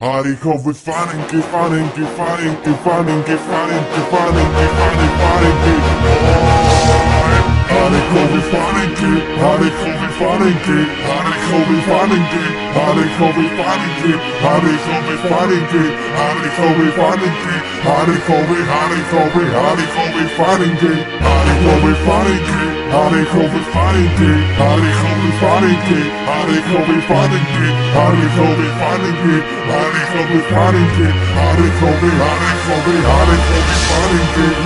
Harikowy faninki, faninki, faninki, faninki, faninki, faninki, faninki, faninki. Harikowy oh, faninki, det, har det ikke, vi fatter ikke det, har det ikke, vi fatter ikke det, har det ikke, vi fatter ikke det, har det ikke, vi fatter ikke det, har det ikke, vi fatter ikke det, har det ikke, vi, har det ikke, vi, har det ikke, vi fatter ikke det, har det ikke, vi fatter ikke det, har det ikke, vi fatter ikke det, har det ikke, vi fatter ikke det, har det ikke, vi fatter ikke det, har det ikke, vi fatter ikke det, har det ikke, vi fatter ikke det, har det ikke, vi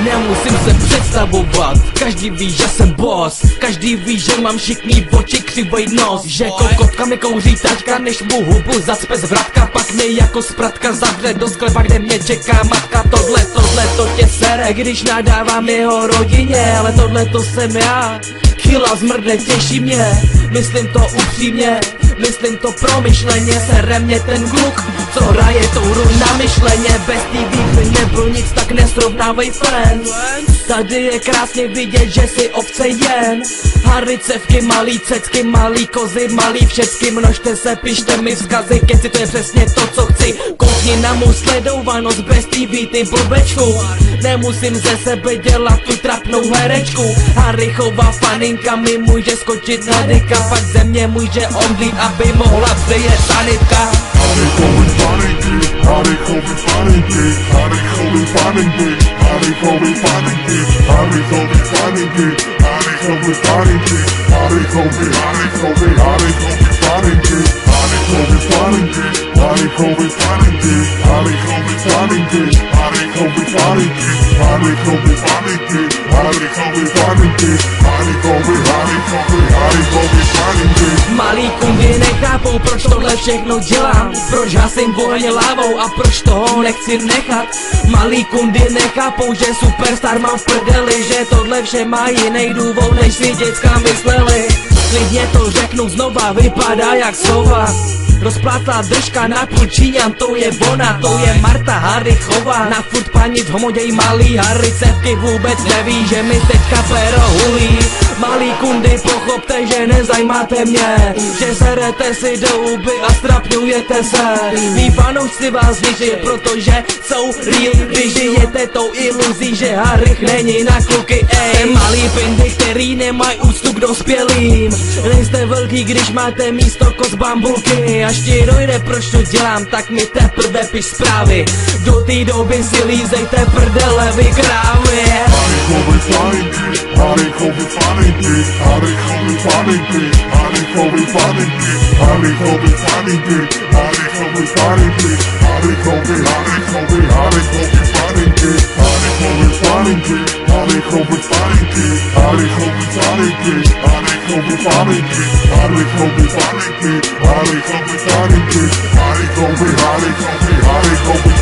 Nemusím se představovat, každý ví, že jsem boss. Každý ví, že mám šikmý oči, křivej nos. Že kokotka mi kouří taťka, než mu hubu zacpe zvratka Pak mě jako spratka zavře do sklepa, kde mě čeká matka. Tohle, tohle, to tě sere, když nadávám jeho rodině. Ale tohle to jsem já, chila zmrdne, těší mě. Myslím to upřímně, myslím to promyšleně Sere mě ten kluk, co hraje tou na myšleně Bez TV by nebyl nic, tak nesrovnávej friends. Tady je krásně vidět, že si ovce jen. Haricevky, malý cecky, malý kozy, malý všecky Množte se, pište mi vzkazy, keci to je přesně to, co chci. Koukni na mou sledovanost bez TV, ty blbečku. Nemusím ze sebe dělat tu trapnou herečku. Harichová faninka mi může skočit na dyka Pak ze mě může omdlít, aby mohla přijet sanitka they callin' finding dick? How they callin' finding dick? How they callin' finding dick? How they callin' finding dick? How they callin' finding dick? How they callin' finding dick? How they callin' how they callin' how they callin' finding dick? How they callin' finding dick? Harikowy faninki. Malí kundy nechápou, proč tohle všechno dělám. Proč hasím volně lávou a proč toho nechci nechat? Malí kundy nechápou, že superstar mám v prdeli Že tohle vše má jiný důvod, než si děcka mysleli. Klidně to řeknu znova, vypadá jak sova Rozplátá držka na Číňan, to je ona, to je Marta Harichová Na furt panic homoděj malý Haricevky vůbec neví, že mi teďka pero hulí Malý kundy, pochopte, že nezajímáte mě. Že serete si do huby a strapňujete se. Mí fanoušci vás věří, protože jsou real. Vy žijete tou iluzí, že Harich není na kluky Ej, malý pindy, který nemají úctu k dospělým. Nejste velký, když máte místo kos bambulky. Až ti dojde, proč to dělám, tak mi teprve piš zprávy. Do té doby si lízejte prdele, vy krávy Hare Hare Body Bit, Hare Hare Body Bit, Hare Hare Body Bit, Hare Hare Body Bit, Hare Hare Hare Hare Hare Hare Body Bit, Hare Hare Body Bit, Hare Hare Body Bit, Hare Hare Body Bit, Hare Hare Body Bit, Hare Hare Body Bit, Hare Hare Body Bit, Hare Hare Hare Hare Hare Hare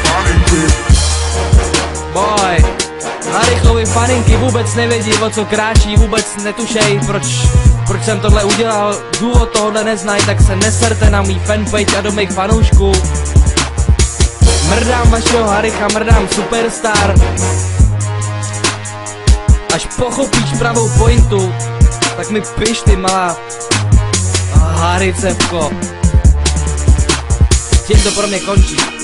Harichovi faninky vůbec nevědí, o co kráčí, vůbec netušej, proč, proč jsem tohle udělal, důvod tohohle neznají, tak se neserte na mý fanpage a do mých fanoušků. Mrdám vašeho Haricha, mrdám Superstar. Až pochopíš pravou pointu, tak mi piš ty malá Haricevko. Tím to pro mě končí.